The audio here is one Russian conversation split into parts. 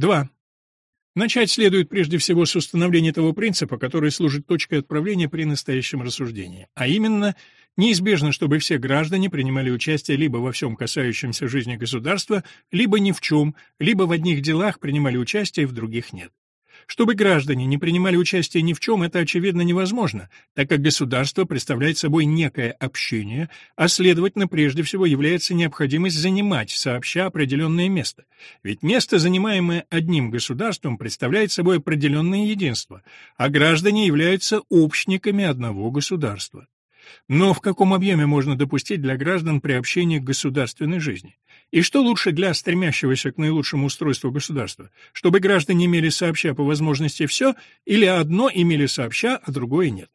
2. Начать следует прежде всего с установления того принципа, который служит точкой отправления при настоящем рассуждении, а именно, неизбежно, чтобы все граждане принимали участие либо во всем касающемся жизни государства, либо ни в чем, либо в одних делах принимали участие, в других нет. Чтобы граждане не принимали участие ни в чем, это очевидно невозможно, так как государство представляет собой некое общение, а следовательно, прежде всего является необходимость занимать сообща определенное место. Ведь место, занимаемое одним государством, представляет собой определенное единство, а граждане являются общниками одного государства. Но в каком объеме можно допустить для граждан приобщение к государственной жизни? И что лучше для стремящегося к наилучшему устройству государства? Чтобы граждане имели сообща по возможности все, или одно имели сообща, а другое нет?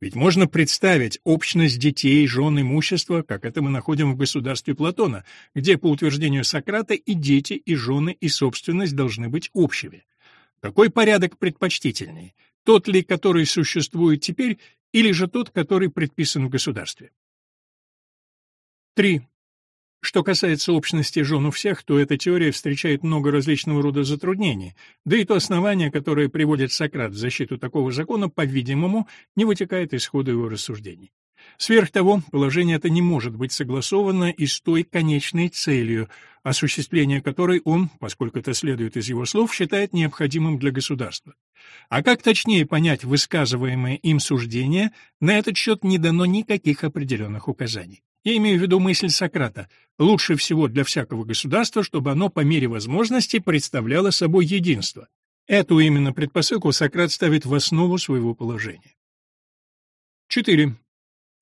Ведь можно представить общность детей, жен, имущества, как это мы находим в государстве Платона, где, по утверждению Сократа, и дети, и жены, и собственность должны быть общими. Какой порядок предпочтительнее? Тот ли, который существует теперь, или же тот, который предписан в государстве? 3. Что касается общности жен у всех, то эта теория встречает много различного рода затруднений, да и то основание, которое приводит Сократ в защиту такого закона, по-видимому, не вытекает из хода его рассуждений. Сверх того, положение это не может быть согласовано и с той конечной целью, осуществление которой он, поскольку это следует из его слов, считает необходимым для государства. А как точнее понять высказываемые им суждения, на этот счет не дано никаких определенных указаний. Я имею в виду мысль Сократа. Лучше всего для всякого государства, чтобы оно по мере возможности представляло собой единство. Эту именно предпосылку Сократ ставит в основу своего положения. 4.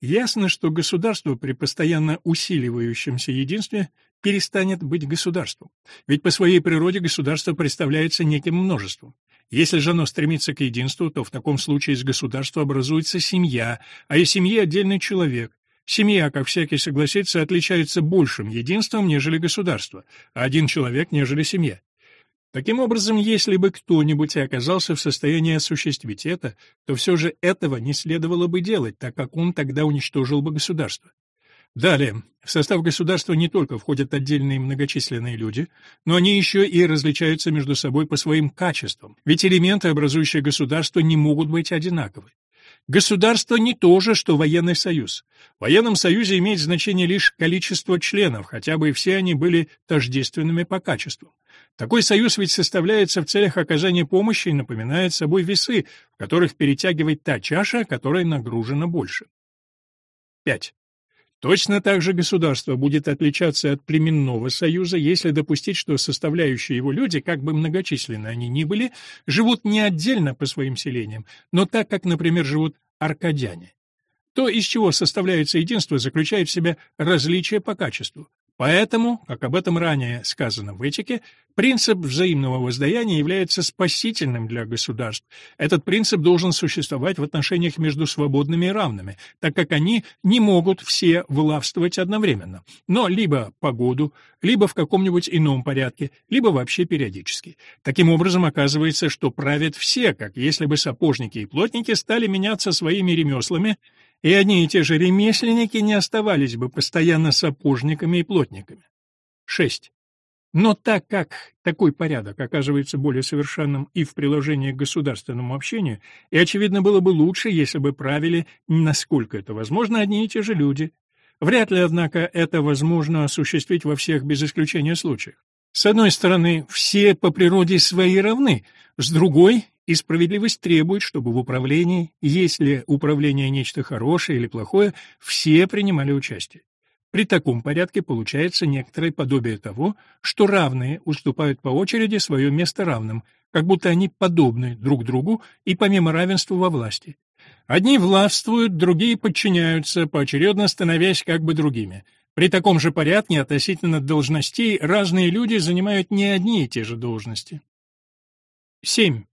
Ясно, что государство при постоянно усиливающемся единстве перестанет быть государством. Ведь по своей природе государство представляется неким множеством. Если же оно стремится к единству, то в таком случае из государства образуется семья, а из семьи отдельный человек, Семья, как всякий согласится, отличается большим единством, нежели государство, а один человек, нежели семья. Таким образом, если бы кто-нибудь и оказался в состоянии осуществить это, то все же этого не следовало бы делать, так как он тогда уничтожил бы государство. Далее, в состав государства не только входят отдельные многочисленные люди, но они еще и различаются между собой по своим качествам, ведь элементы, образующие государство, не могут быть одинаковы. Государство не то же, что военный союз. В военном союзе имеет значение лишь количество членов, хотя бы и все они были тождественными по качеству. Такой союз ведь составляется в целях оказания помощи и напоминает собой весы, в которых перетягивает та чаша, которая нагружена больше. 5. Точно так же государство будет отличаться от племенного союза, если допустить, что составляющие его люди, как бы многочисленны они ни были, живут не отдельно по своим селениям, но так, как, например, живут аркадяне. То, из чего составляется единство, заключает в себе различия по качеству. Поэтому, как об этом ранее сказано в этике, принцип взаимного воздаяния является спасительным для государств. Этот принцип должен существовать в отношениях между свободными и равными, так как они не могут все властвовать одновременно, но либо по году, либо в каком-нибудь ином порядке, либо вообще периодически. Таким образом, оказывается, что правят все, как если бы сапожники и плотники стали меняться своими ремеслами, и одни и те же ремесленники не оставались бы постоянно сапожниками и плотниками. 6. Но так как такой порядок оказывается более совершенным и в приложении к государственному общению, и, очевидно, было бы лучше, если бы правили, насколько это возможно, одни и те же люди. Вряд ли, однако, это возможно осуществить во всех без исключения случаях. С одной стороны, все по природе свои равны, с другой и справедливость требует, чтобы в управлении, если управление нечто хорошее или плохое, все принимали участие. При таком порядке получается некоторое подобие того, что равные уступают по очереди свое место равным, как будто они подобны друг другу и помимо равенства во власти. Одни властвуют, другие подчиняются, поочередно становясь как бы другими. При таком же порядке относительно должностей разные люди занимают не одни и те же должности. 7.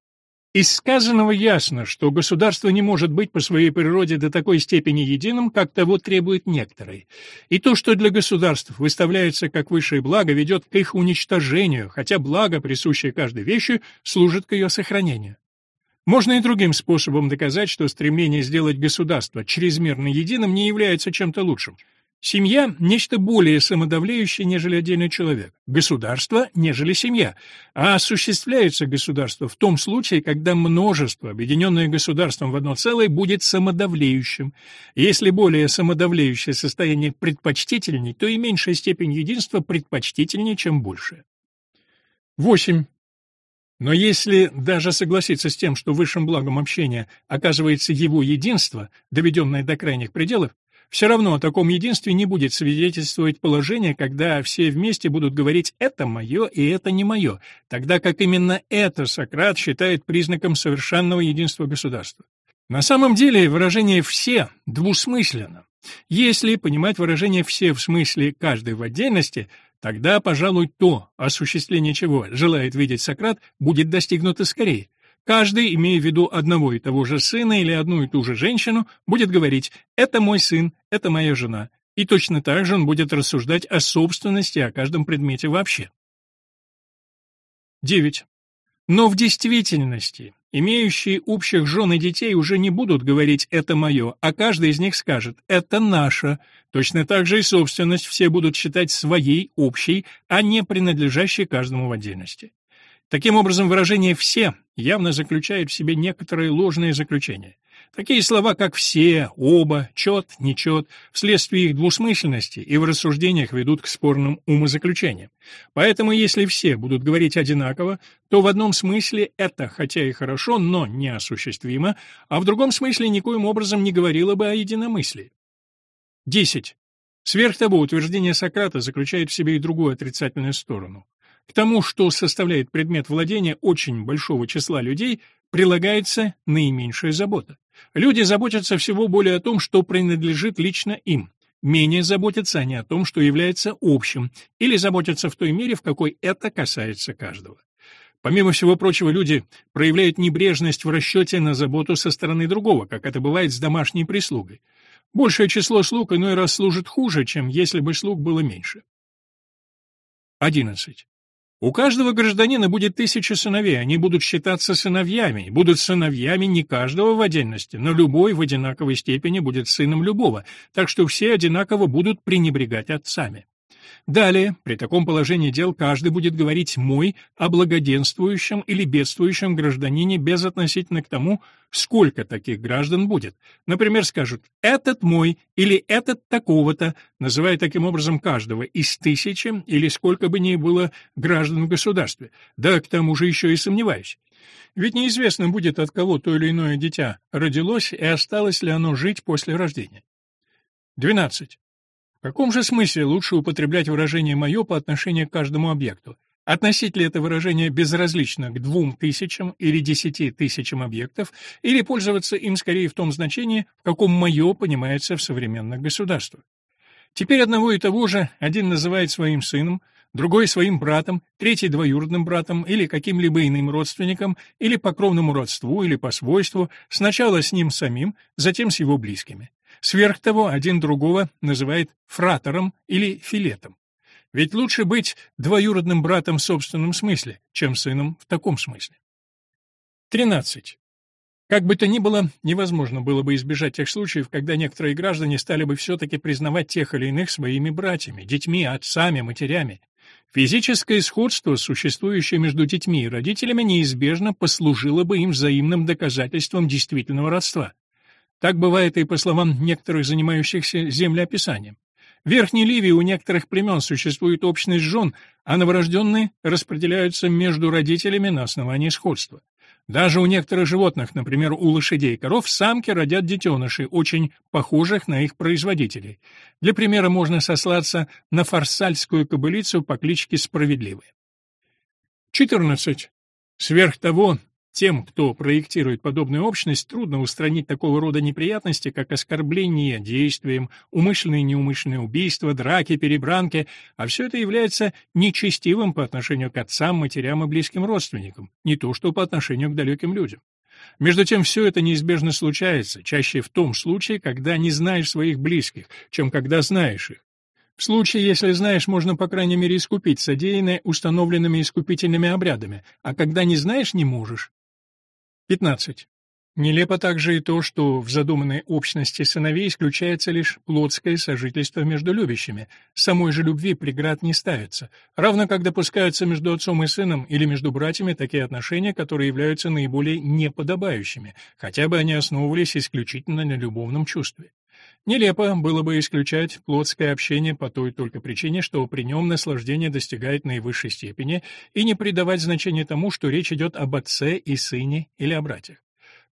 Из сказанного ясно, что государство не может быть по своей природе до такой степени единым, как того требует некоторые. И то, что для государств выставляется как высшее благо, ведет к их уничтожению, хотя благо, присущее каждой вещи, служит к ее сохранению. Можно и другим способом доказать, что стремление сделать государство чрезмерно единым не является чем-то лучшим. Семья – нечто более самодавлеющее, нежели отдельный человек. Государство – нежели семья. А осуществляется государство в том случае, когда множество, объединенное государством в одно целое, будет самодавлеющим. Если более самодавлеющее состояние предпочтительней, то и меньшая степень единства предпочтительнее, чем большее. 8. Но если даже согласиться с тем, что высшим благом общения оказывается его единство, доведенное до крайних пределов, все равно о таком единстве не будет свидетельствовать положение, когда все вместе будут говорить «это мое» и «это не мое», тогда как именно это Сократ считает признаком совершенного единства государства. На самом деле выражение «все» двусмысленно. Если понимать выражение «все» в смысле «каждый в отдельности», тогда, пожалуй, то, осуществление чего желает видеть Сократ, будет достигнуто скорее. Каждый, имея в виду одного и того же сына или одну и ту же женщину, будет говорить «это мой сын, это моя жена». И точно так же он будет рассуждать о собственности, о каждом предмете вообще. 9. Но в действительности имеющие общих жен и детей уже не будут говорить «это мое», а каждый из них скажет «это наше». Точно так же и собственность все будут считать своей, общей, а не принадлежащей каждому в отдельности. Таким образом, выражение «все» явно заключает в себе некоторые ложные заключения. Такие слова, как «все», «оба», «чет», «нечет», вследствие их двусмысленности и в рассуждениях ведут к спорным умозаключениям. Поэтому, если все будут говорить одинаково, то в одном смысле это, хотя и хорошо, но неосуществимо, а в другом смысле никоим образом не говорило бы о единомыслии. 10. Сверх того, утверждение Сократа заключает в себе и другую отрицательную сторону. К тому, что составляет предмет владения очень большого числа людей, прилагается наименьшая забота. Люди заботятся всего более о том, что принадлежит лично им. Менее заботятся они о том, что является общим, или заботятся в той мере, в какой это касается каждого. Помимо всего прочего, люди проявляют небрежность в расчете на заботу со стороны другого, как это бывает с домашней прислугой. Большее число слуг иной раз служит хуже, чем если бы слуг было меньше. 11. У каждого гражданина будет тысяча сыновей, они будут считаться сыновьями, будут сыновьями не каждого в отдельности, но любой в одинаковой степени будет сыном любого, так что все одинаково будут пренебрегать отцами. Далее, при таком положении дел каждый будет говорить «мой» о благоденствующем или бедствующем гражданине безотносительно к тому, сколько таких граждан будет. Например, скажут «этот мой» или «этот такого-то», называя таким образом каждого из тысячи или сколько бы ни было граждан в государстве. Да, к тому же еще и сомневаюсь. Ведь неизвестно будет, от кого то или иное дитя родилось и осталось ли оно жить после рождения. 12. В каком же смысле лучше употреблять выражение «моё» по отношению к каждому объекту? Относить ли это выражение безразлично к двум тысячам или десяти тысячам объектов, или пользоваться им скорее в том значении, в каком «моё» понимается в современных государствах? Теперь одного и того же один называет своим сыном, другой своим братом, третий двоюродным братом или каким-либо иным родственником, или по кровному родству, или по свойству, сначала с ним самим, затем с его близкими. Сверх того, один другого называет фратором или филетом. Ведь лучше быть двоюродным братом в собственном смысле, чем сыном в таком смысле. 13. Как бы то ни было, невозможно было бы избежать тех случаев, когда некоторые граждане стали бы все-таки признавать тех или иных своими братьями, детьми, отцами, матерями. Физическое сходство, существующее между детьми и родителями, неизбежно послужило бы им взаимным доказательством действительного родства. Так бывает и по словам некоторых занимающихся землеописанием. В Верхней Ливии у некоторых племен существует общность жен, а новорожденные распределяются между родителями на основании сходства. Даже у некоторых животных, например, у лошадей и коров, самки родят детенышей, очень похожих на их производителей. Для примера можно сослаться на фарсальскую кобылицу по кличке Справедливая. 14. Сверх того, тем, кто проектирует подобную общность, трудно устранить такого рода неприятности, как оскорбление действием, умышленные и неумышленные убийства, драки, перебранки, а все это является нечестивым по отношению к отцам, матерям и близким родственникам, не то что по отношению к далеким людям. Между тем, все это неизбежно случается, чаще в том случае, когда не знаешь своих близких, чем когда знаешь их. В случае, если знаешь, можно, по крайней мере, искупить содеянное установленными искупительными обрядами, а когда не знаешь, не можешь. 15. Нелепо также и то, что в задуманной общности сыновей исключается лишь плотское сожительство между любящими. Самой же любви преград не ставится, равно как допускаются между отцом и сыном или между братьями такие отношения, которые являются наиболее неподобающими, хотя бы они основывались исключительно на любовном чувстве. Нелепо было бы исключать плотское общение по той только причине, что при нем наслаждение достигает наивысшей степени, и не придавать значения тому, что речь идет об отце и сыне или о братьях.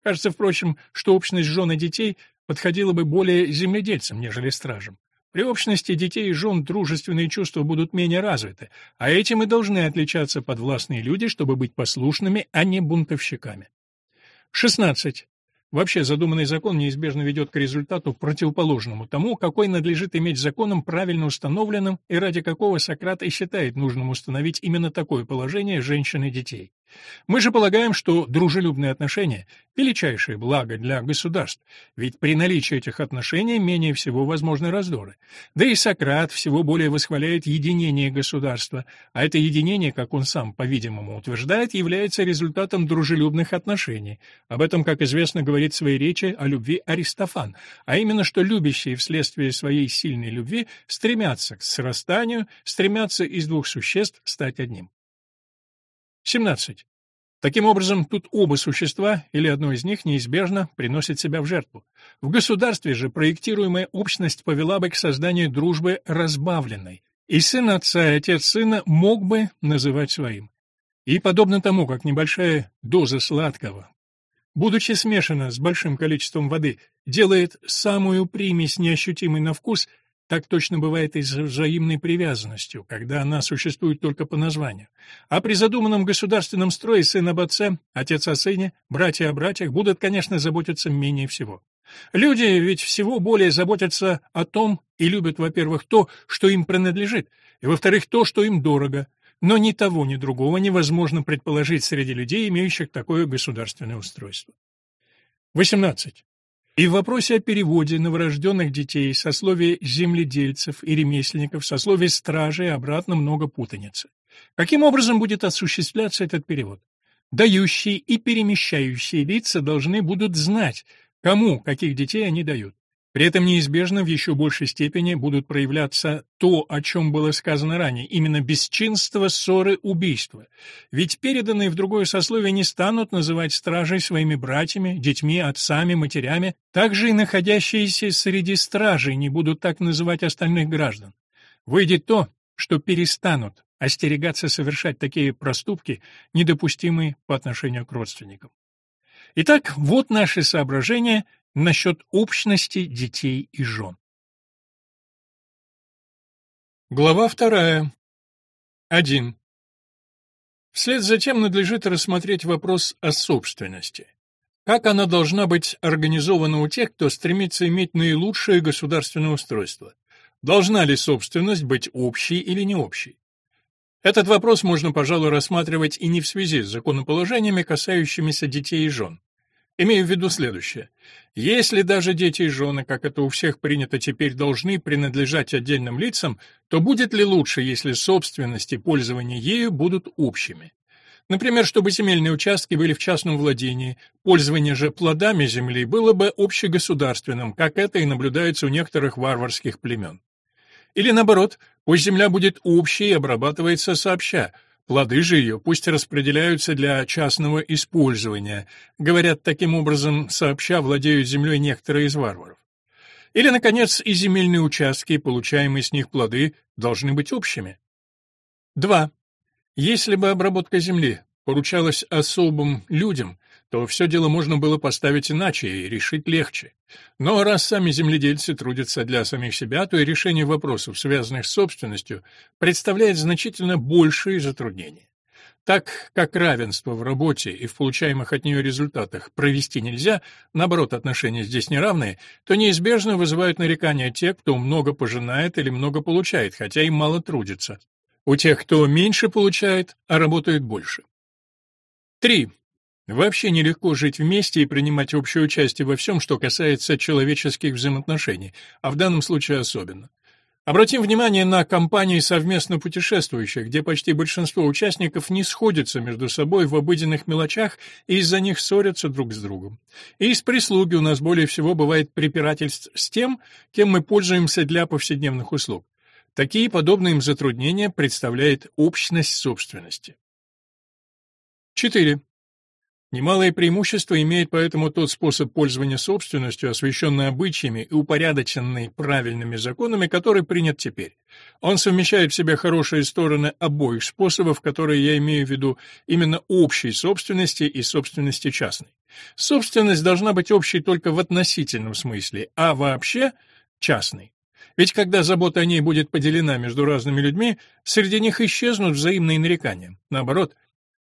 Кажется, впрочем, что общность жен и детей подходила бы более земледельцам, нежели стражам. При общности детей и жен дружественные чувства будут менее развиты, а этим и должны отличаться подвластные люди, чтобы быть послушными, а не бунтовщиками. 16. Вообще задуманный закон неизбежно ведет к результату противоположному тому, какой надлежит иметь законом правильно установленным и ради какого Сократ и считает нужным установить именно такое положение женщин и детей. Мы же полагаем, что дружелюбные отношения – величайшее благо для государств, ведь при наличии этих отношений менее всего возможны раздоры. Да и Сократ всего более восхваляет единение государства, а это единение, как он сам, по-видимому, утверждает, является результатом дружелюбных отношений. Об этом, как известно, говорит в своей речи о любви Аристофан, а именно, что любящие вследствие своей сильной любви стремятся к срастанию, стремятся из двух существ стать одним. 17. Таким образом, тут оба существа, или одно из них, неизбежно приносит себя в жертву. В государстве же проектируемая общность повела бы к созданию дружбы разбавленной, и сын отца и отец сына мог бы называть своим. И подобно тому, как небольшая доза сладкого, будучи смешана с большим количеством воды, делает самую примесь неощутимой на вкус, так точно бывает и с взаимной привязанностью, когда она существует только по названию. А при задуманном государственном строе сын об отце, отец о сыне, братья о братьях будут, конечно, заботиться менее всего. Люди ведь всего более заботятся о том и любят, во-первых, то, что им принадлежит, и, во-вторых, то, что им дорого. Но ни того, ни другого невозможно предположить среди людей, имеющих такое государственное устройство. 18. И в вопросе о переводе новорожденных детей со сословия земледельцев и ремесленников, со сословия стражей обратно много путаницы. Каким образом будет осуществляться этот перевод? Дающие и перемещающие лица должны будут знать, кому каких детей они дают. При этом неизбежно в еще большей степени будут проявляться то, о чем было сказано ранее, именно бесчинство, ссоры, убийства. Ведь переданные в другое сословие не станут называть стражей своими братьями, детьми, отцами, матерями, также и находящиеся среди стражей не будут так называть остальных граждан. Выйдет то, что перестанут остерегаться совершать такие проступки, недопустимые по отношению к родственникам. Итак, вот наши соображения – насчет общности детей и жен. Глава вторая. 1. Вслед за тем надлежит рассмотреть вопрос о собственности. Как она должна быть организована у тех, кто стремится иметь наилучшее государственное устройство? Должна ли собственность быть общей или не общей? Этот вопрос можно, пожалуй, рассматривать и не в связи с законоположениями, касающимися детей и жен. Имею в виду следующее. Если даже дети и жены, как это у всех принято теперь, должны принадлежать отдельным лицам, то будет ли лучше, если собственность и пользование ею будут общими? Например, чтобы земельные участки были в частном владении, пользование же плодами земли было бы общегосударственным, как это и наблюдается у некоторых варварских племен. Или наоборот, пусть земля будет общей и обрабатывается сообща – Плоды же ее пусть распределяются для частного использования, говорят таким образом, сообща владеют землей некоторые из варваров. Или, наконец, и земельные участки, получаемые с них плоды, должны быть общими. 2. Если бы обработка земли поручалась особым людям, то все дело можно было поставить иначе и решить легче. Но раз сами земледельцы трудятся для самих себя, то и решение вопросов, связанных с собственностью, представляет значительно большие затруднения. Так как равенство в работе и в получаемых от нее результатах провести нельзя, наоборот, отношения здесь неравные, то неизбежно вызывают нарекания те, кто много пожинает или много получает, хотя и мало трудится. У тех, кто меньше получает, а работает больше. 3. Вообще нелегко жить вместе и принимать общее участие во всем, что касается человеческих взаимоотношений, а в данном случае особенно. Обратим внимание на компании совместно путешествующих, где почти большинство участников не сходятся между собой в обыденных мелочах и из-за них ссорятся друг с другом. И из прислуги у нас более всего бывает препирательств с тем, кем мы пользуемся для повседневных услуг. Такие подобные им затруднения представляет общность собственности. 4. Немалое преимущество имеет поэтому тот способ пользования собственностью, освященный обычаями и упорядоченный правильными законами, который принят теперь. Он совмещает в себе хорошие стороны обоих способов, которые я имею в виду именно общей собственности и собственности частной. Собственность должна быть общей только в относительном смысле, а вообще частной. Ведь когда забота о ней будет поделена между разными людьми, среди них исчезнут взаимные нарекания. Наоборот,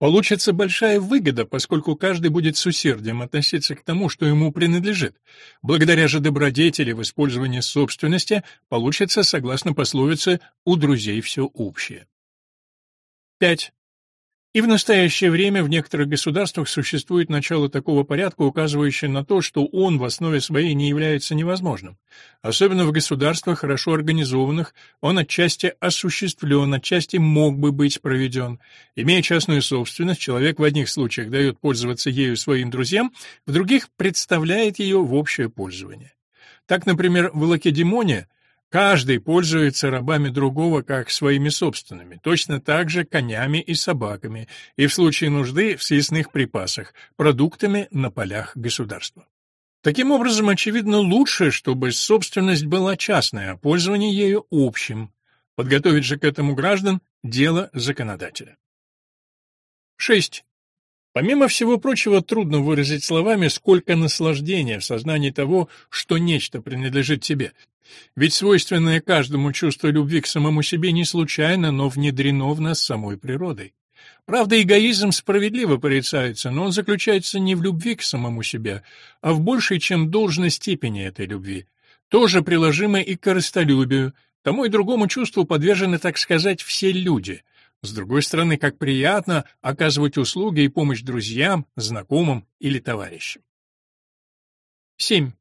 Получится большая выгода, поскольку каждый будет с усердием относиться к тому, что ему принадлежит. Благодаря же добродетели в использовании собственности получится, согласно пословице, у друзей все общее. 5. И в настоящее время в некоторых государствах существует начало такого порядка, указывающее на то, что он в основе своей не является невозможным. Особенно в государствах, хорошо организованных, он отчасти осуществлен, отчасти мог бы быть проведен. Имея частную собственность, человек в одних случаях дает пользоваться ею своим друзьям, в других представляет ее в общее пользование. Так, например, в Лакедемоне – Каждый пользуется рабами другого как своими собственными, точно так же конями и собаками, и в случае нужды в съестных припасах, продуктами на полях государства. Таким образом, очевидно, лучше, чтобы собственность была частная, а пользование ею общим. Подготовить же к этому граждан – дело законодателя. 6. Помимо всего прочего, трудно выразить словами, сколько наслаждения в сознании того, что нечто принадлежит тебе, ведь свойственное каждому чувство любви к самому себе не случайно, но внедрено в нас самой природой. Правда, эгоизм справедливо порицается, но он заключается не в любви к самому себе, а в большей, чем должной степени этой любви. Тоже приложимо и к корыстолюбию. Тому и другому чувству подвержены, так сказать, все люди. С другой стороны, как приятно оказывать услуги и помощь друзьям, знакомым или товарищам. 7.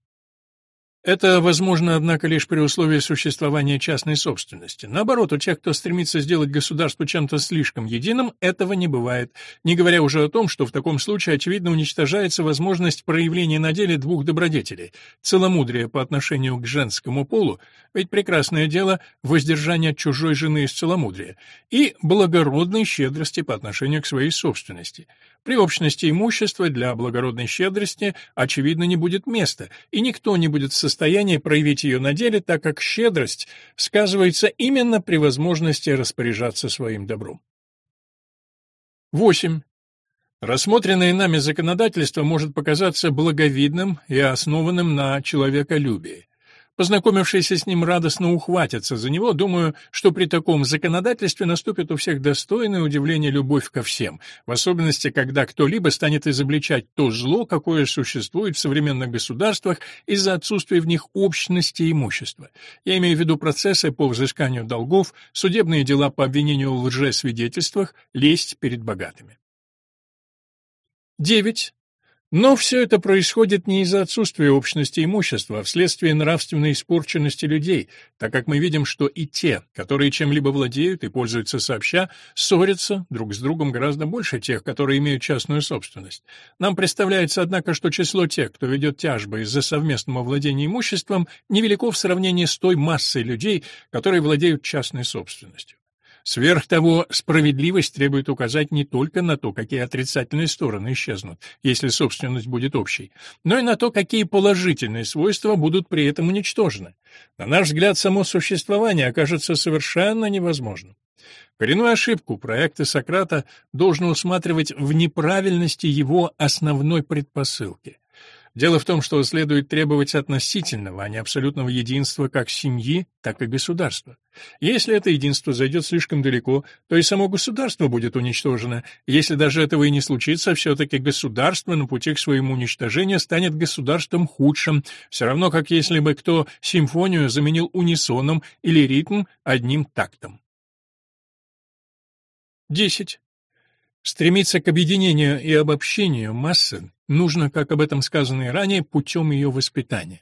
Это возможно, однако, лишь при условии существования частной собственности. Наоборот, у тех, кто стремится сделать государство чем-то слишком единым, этого не бывает, не говоря уже о том, что в таком случае, очевидно, уничтожается возможность проявления на деле двух добродетелей – целомудрия по отношению к женскому полу, ведь прекрасное дело – воздержание от чужой жены из целомудрия, и благородной щедрости по отношению к своей собственности – при общности имущества для благородной щедрости, очевидно, не будет места, и никто не будет в состоянии проявить ее на деле, так как щедрость сказывается именно при возможности распоряжаться своим добром. 8. Рассмотренное нами законодательство может показаться благовидным и основанным на человеколюбии. Познакомившиеся с ним радостно ухватятся за него, думаю, что при таком законодательстве наступит у всех достойное удивление любовь ко всем, в особенности, когда кто-либо станет изобличать то зло, какое существует в современных государствах из-за отсутствия в них общности имущества. Я имею в виду процессы по взысканию долгов, судебные дела по обвинению в лжесвидетельствах, лесть перед богатыми. 9. Но все это происходит не из-за отсутствия общности имущества, а вследствие нравственной испорченности людей, так как мы видим, что и те, которые чем-либо владеют и пользуются сообща, ссорятся друг с другом гораздо больше тех, которые имеют частную собственность. Нам представляется, однако, что число тех, кто ведет тяжбы из-за совместного владения имуществом, невелико в сравнении с той массой людей, которые владеют частной собственностью. Сверх того, справедливость требует указать не только на то, какие отрицательные стороны исчезнут, если собственность будет общей, но и на то, какие положительные свойства будут при этом уничтожены. На наш взгляд, само существование окажется совершенно невозможным. Коренную ошибку проекта Сократа должно усматривать в неправильности его основной предпосылки. Дело в том, что следует требовать относительного, а не абсолютного единства как семьи, так и государства. Если это единство зайдет слишком далеко, то и само государство будет уничтожено. Если даже этого и не случится, все-таки государство на пути к своему уничтожению станет государством худшим, все равно как если бы кто симфонию заменил унисоном или ритм одним тактом. 10. Стремиться к объединению и обобщению массы нужно, как об этом сказано и ранее, путем ее воспитания.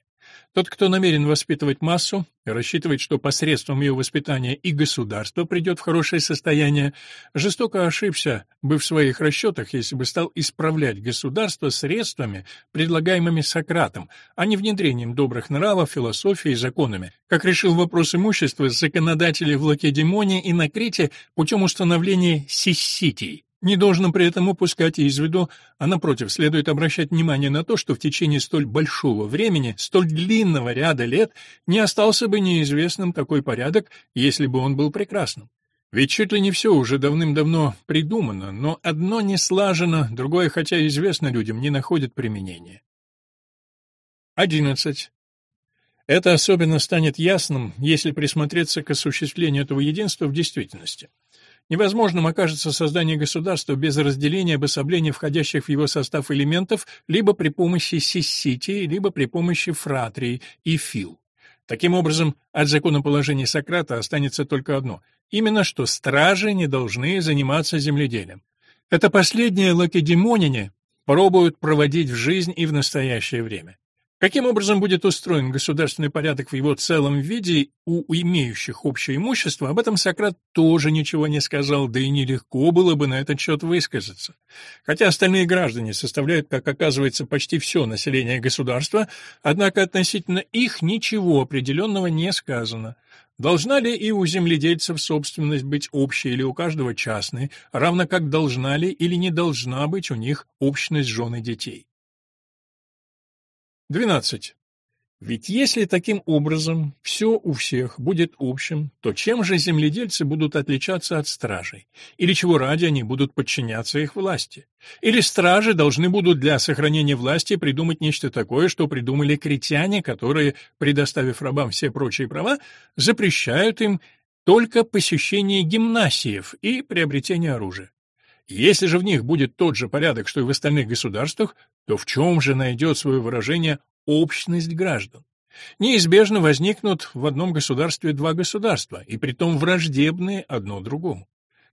Тот, кто намерен воспитывать массу рассчитывает, что посредством ее воспитания и государство придет в хорошее состояние, жестоко ошибся бы в своих расчетах, если бы стал исправлять государство средствами, предлагаемыми Сократом, а не внедрением добрых нравов, философии и законами, как решил вопрос имущества законодатели в Лакедемоне и на Крите путем установления сисситий. Не должно при этом упускать из виду, а напротив, следует обращать внимание на то, что в течение столь большого времени, столь длинного ряда лет, не остался бы неизвестным такой порядок, если бы он был прекрасным. Ведь чуть ли не все уже давным-давно придумано, но одно не слажено, другое, хотя известно людям, не находит применения. 11. Это особенно станет ясным, если присмотреться к осуществлению этого единства в действительности. Невозможным окажется создание государства без разделения обособления входящих в его состав элементов либо при помощи сисситии, либо при помощи фратрии и фил. Таким образом, от законоположения Сократа останется только одно – именно что стражи не должны заниматься земледелием. Это последнее лакедемонине пробуют проводить в жизнь и в настоящее время. Каким образом будет устроен государственный порядок в его целом виде у имеющих общее имущество, об этом Сократ тоже ничего не сказал, да и нелегко было бы на этот счет высказаться. Хотя остальные граждане составляют, как оказывается, почти все население государства, однако относительно их ничего определенного не сказано. Должна ли и у земледельцев собственность быть общей или у каждого частной, равно как должна ли или не должна быть у них общность жен и детей? 12. Ведь если таким образом все у всех будет общим, то чем же земледельцы будут отличаться от стражей? Или чего ради они будут подчиняться их власти? Или стражи должны будут для сохранения власти придумать нечто такое, что придумали критяне, которые, предоставив рабам все прочие права, запрещают им только посещение гимнасиев и приобретение оружия? Если же в них будет тот же порядок, что и в остальных государствах, то в чем же найдет свое выражение общность граждан? Неизбежно возникнут в одном государстве два государства, и притом враждебные одно другому.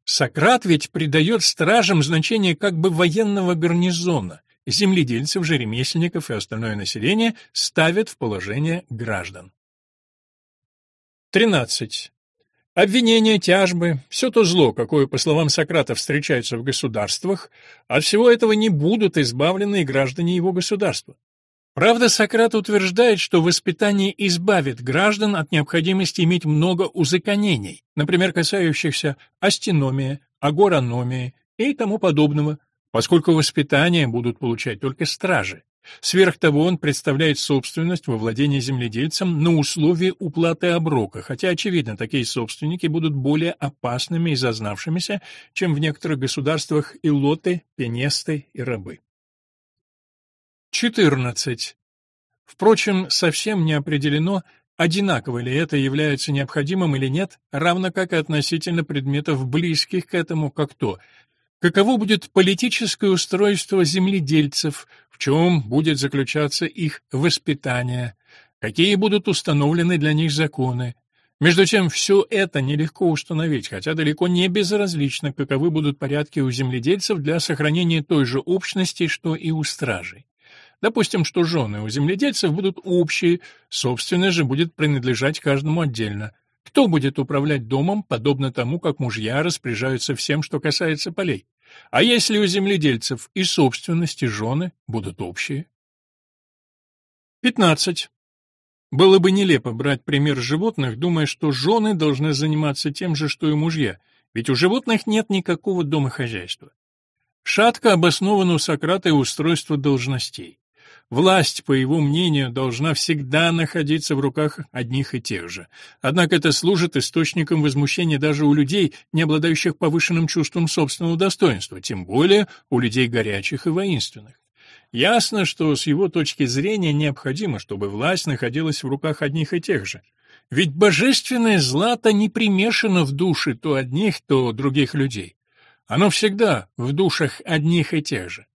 Сократ ведь придает стражам значение как бы военного гарнизона, земледельцев же, ремесленников и остальное население ставят в положение граждан. 13. Обвинения, тяжбы, все то зло, какое, по словам Сократа, встречается в государствах, от всего этого не будут избавлены и граждане его государства. Правда, Сократ утверждает, что воспитание избавит граждан от необходимости иметь много узаконений, например, касающихся астеномии, агорономии и тому подобного, поскольку воспитание будут получать только стражи. Сверх того, он представляет собственность во владении земледельцам на условии уплаты оброка, хотя, очевидно, такие собственники будут более опасными и зазнавшимися, чем в некоторых государствах илоты, пенесты и рабы. 14. Впрочем, совсем не определено, одинаково ли это является необходимым или нет, равно как и относительно предметов, близких к этому, как то, Каково будет политическое устройство земледельцев, в чем будет заключаться их воспитание, какие будут установлены для них законы. Между тем, все это нелегко установить, хотя далеко не безразлично, каковы будут порядки у земледельцев для сохранения той же общности, что и у стражей. Допустим, что жены у земледельцев будут общие, собственность же будет принадлежать каждому отдельно. Кто будет управлять домом, подобно тому, как мужья распоряжаются всем, что касается полей? А если у земледельцев и собственности жены будут общие? 15. Было бы нелепо брать пример животных, думая, что жены должны заниматься тем же, что и мужья, ведь у животных нет никакого домохозяйства. Шатко обосновано у Сократа и устройство должностей. Власть, по его мнению, должна всегда находиться в руках одних и тех же. Однако это служит источником возмущения даже у людей, не обладающих повышенным чувством собственного достоинства, тем более у людей горячих и воинственных. Ясно, что с его точки зрения необходимо, чтобы власть находилась в руках одних и тех же. Ведь божественное злато не примешано в души то одних, то других людей. Оно всегда в душах одних и тех же.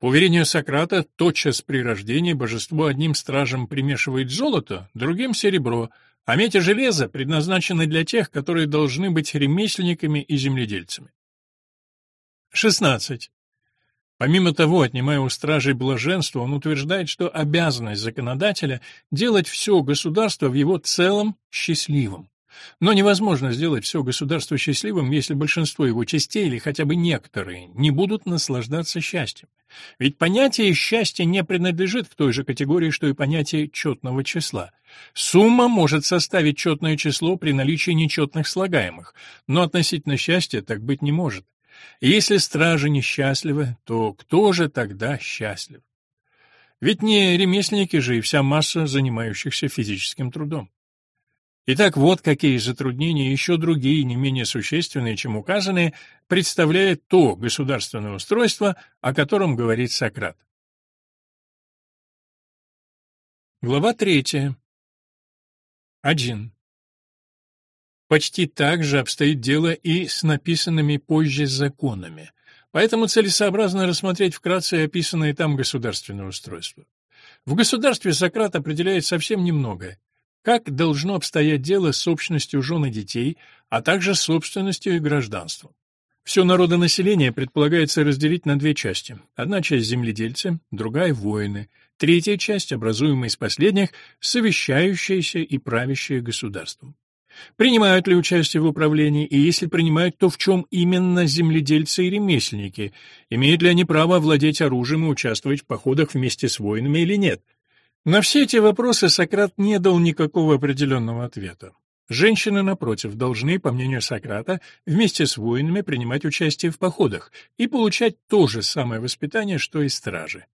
По уверению Сократа, тотчас при рождении божество одним стражем примешивает золото, другим — серебро, а медь и железо предназначены для тех, которые должны быть ремесленниками и земледельцами. 16. Помимо того, отнимая у стражей блаженство, он утверждает, что обязанность законодателя делать все государство в его целом счастливым. Но невозможно сделать все государство счастливым, если большинство его частей или хотя бы некоторые не будут наслаждаться счастьем. Ведь понятие счастья не принадлежит к той же категории, что и понятие четного числа. Сумма может составить четное число при наличии нечетных слагаемых, но относительно счастья так быть не может. Если стражи несчастливы, то кто же тогда счастлив? Ведь не ремесленники же и вся масса занимающихся физическим трудом. Итак, вот какие затруднения, еще другие, не менее существенные, чем указанные, представляет то государственное устройство, о котором говорит Сократ. Глава третья. 1. Почти так же обстоит дело и с написанными позже законами, поэтому целесообразно рассмотреть вкратце описанное там государственное устройство. В государстве Сократ определяет совсем немного, как должно обстоять дело с общностью жен и детей, а также с собственностью и гражданством. Все народонаселение предполагается разделить на две части. Одна часть – земледельцы, другая – воины. Третья часть, образуемая из последних, совещающаяся и правящая государством. Принимают ли участие в управлении, и если принимают, то в чем именно земледельцы и ремесленники? Имеют ли они право владеть оружием и участвовать в походах вместе с воинами или нет? На все эти вопросы Сократ не дал никакого определенного ответа. Женщины, напротив, должны, по мнению Сократа, вместе с воинами принимать участие в походах и получать то же самое воспитание, что и стражи.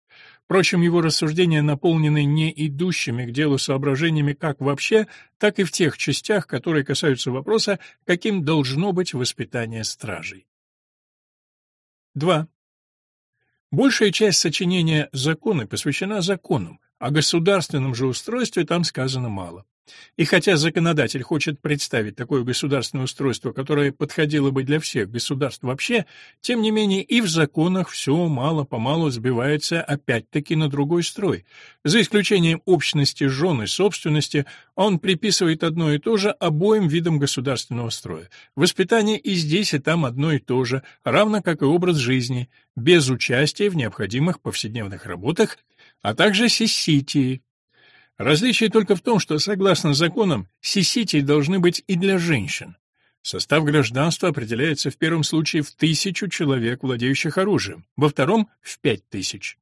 Впрочем, его рассуждения наполнены не идущими к делу соображениями как вообще, так и в тех частях, которые касаются вопроса, каким должно быть воспитание стражей. 2. Большая часть сочинения «Законы» посвящена законам, о государственном же устройстве там сказано мало. И хотя законодатель хочет представить такое государственное устройство, которое подходило бы для всех государств вообще, тем не менее и в законах все мало-помалу сбивается опять-таки на другой строй. За исключением общности жен и собственности, он приписывает одно и то же обоим видам государственного строя. Воспитание и здесь, и там одно и то же, равно как и образ жизни, без участия в необходимых повседневных работах а также сиситии. Различие только в том, что, согласно законам, сиситии должны быть и для женщин. Состав гражданства определяется в первом случае в тысячу человек, владеющих оружием, во втором — в пять тысяч.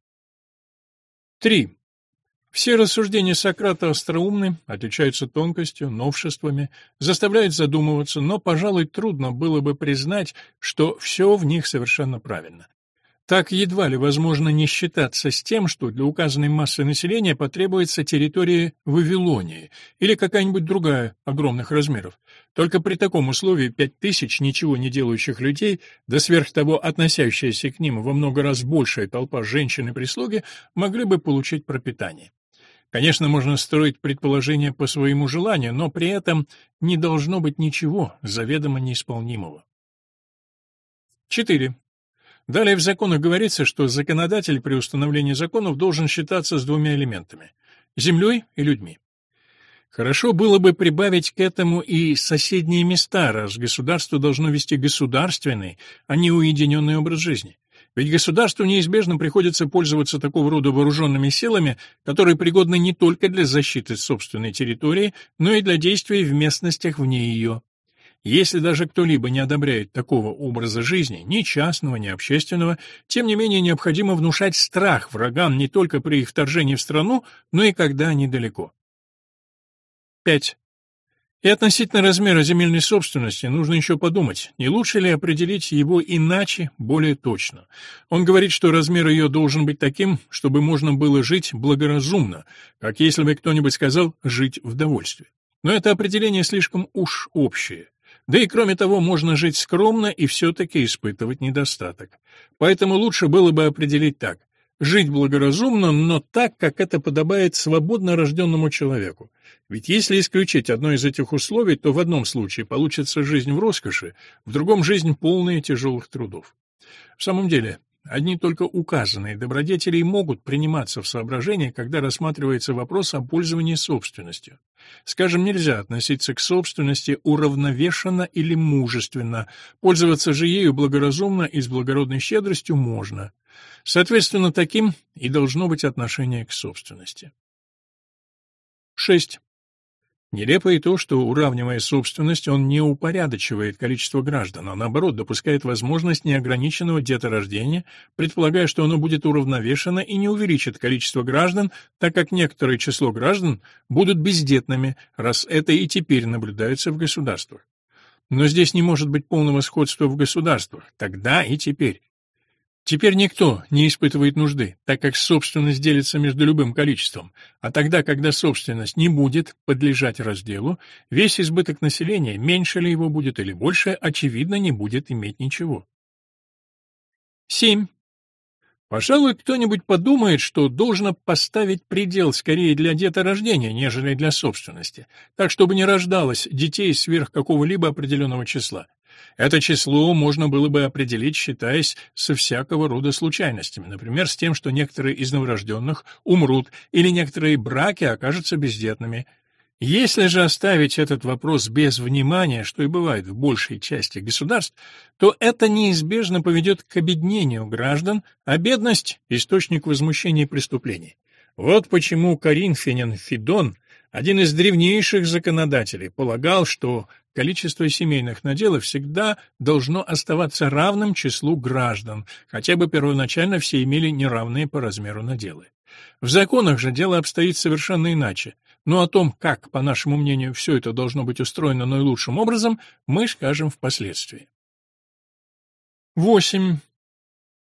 3. Все рассуждения Сократа остроумны, отличаются тонкостью, новшествами, заставляют задумываться, но, пожалуй, трудно было бы признать, что все в них совершенно правильно. Так едва ли возможно не считаться с тем, что для указанной массы населения потребуется территория Вавилонии или какая-нибудь другая огромных размеров. Только при таком условии пять тысяч ничего не делающих людей, да сверх того относящаяся к ним во много раз большая толпа женщин и прислуги, могли бы получить пропитание. Конечно, можно строить предположения по своему желанию, но при этом не должно быть ничего заведомо неисполнимого. 4. Далее в законах говорится, что законодатель при установлении законов должен считаться с двумя элементами – землей и людьми. Хорошо было бы прибавить к этому и соседние места, раз государство должно вести государственный, а не уединенный образ жизни. Ведь государству неизбежно приходится пользоваться такого рода вооруженными силами, которые пригодны не только для защиты собственной территории, но и для действий в местностях вне ее. Если даже кто-либо не одобряет такого образа жизни, ни частного, ни общественного, тем не менее необходимо внушать страх врагам не только при их вторжении в страну, но и когда они далеко. 5. И относительно размера земельной собственности нужно еще подумать, не лучше ли определить его иначе, более точно. Он говорит, что размер ее должен быть таким, чтобы можно было жить благоразумно, как если бы кто-нибудь сказал «жить в довольстве». Но это определение слишком уж общее. Да и кроме того, можно жить скромно и все-таки испытывать недостаток. Поэтому лучше было бы определить так. Жить благоразумно, но так, как это подобает свободно рожденному человеку. Ведь если исключить одно из этих условий, то в одном случае получится жизнь в роскоши, в другом — жизнь полная тяжелых трудов. В самом деле, Одни только указанные добродетели могут приниматься в соображение, когда рассматривается вопрос о пользовании собственностью. Скажем, нельзя относиться к собственности уравновешенно или мужественно, пользоваться же ею благоразумно и с благородной щедростью можно. Соответственно, таким и должно быть отношение к собственности. 6. Нелепо и то, что, уравнивая собственность, он не упорядочивает количество граждан, а наоборот допускает возможность неограниченного деторождения, предполагая, что оно будет уравновешено и не увеличит количество граждан, так как некоторое число граждан будут бездетными, раз это и теперь наблюдается в государствах. Но здесь не может быть полного сходства в государствах, тогда и теперь. Теперь никто не испытывает нужды, так как собственность делится между любым количеством, а тогда, когда собственность не будет подлежать разделу, весь избыток населения, меньше ли его будет или больше, очевидно, не будет иметь ничего. 7. Пожалуй, кто-нибудь подумает, что должно поставить предел скорее для деторождения, нежели для собственности, так чтобы не рождалось детей сверх какого-либо определенного числа. Это число можно было бы определить, считаясь со всякого рода случайностями, например, с тем, что некоторые из новорожденных умрут или некоторые браки окажутся бездетными. Если же оставить этот вопрос без внимания, что и бывает в большей части государств, то это неизбежно поведет к обеднению граждан, а бедность – источник возмущения и преступлений. Вот почему коринфянин Фидон, один из древнейших законодателей, полагал, что количество семейных наделов всегда должно оставаться равным числу граждан, хотя бы первоначально все имели неравные по размеру наделы. В законах же дело обстоит совершенно иначе, но о том, как, по нашему мнению, все это должно быть устроено наилучшим образом, мы скажем впоследствии. 8.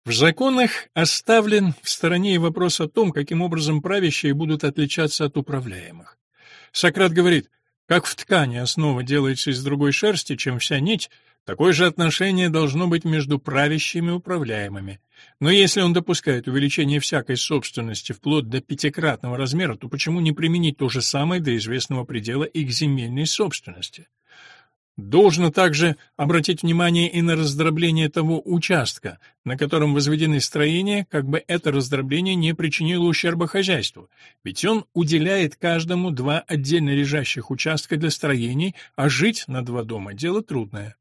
В законах оставлен в стороне и вопрос о том, каким образом правящие будут отличаться от управляемых. Сократ говорит, как в ткани основа делается из другой шерсти, чем вся нить, такое же отношение должно быть между правящими и управляемыми. Но если он допускает увеличение всякой собственности вплоть до пятикратного размера, то почему не применить то же самое до известного предела и к земельной собственности? Должно также обратить внимание и на раздробление того участка, на котором возведены строения, как бы это раздробление не причинило ущерба хозяйству, ведь он уделяет каждому два отдельно лежащих участка для строений, а жить на два дома – дело трудное.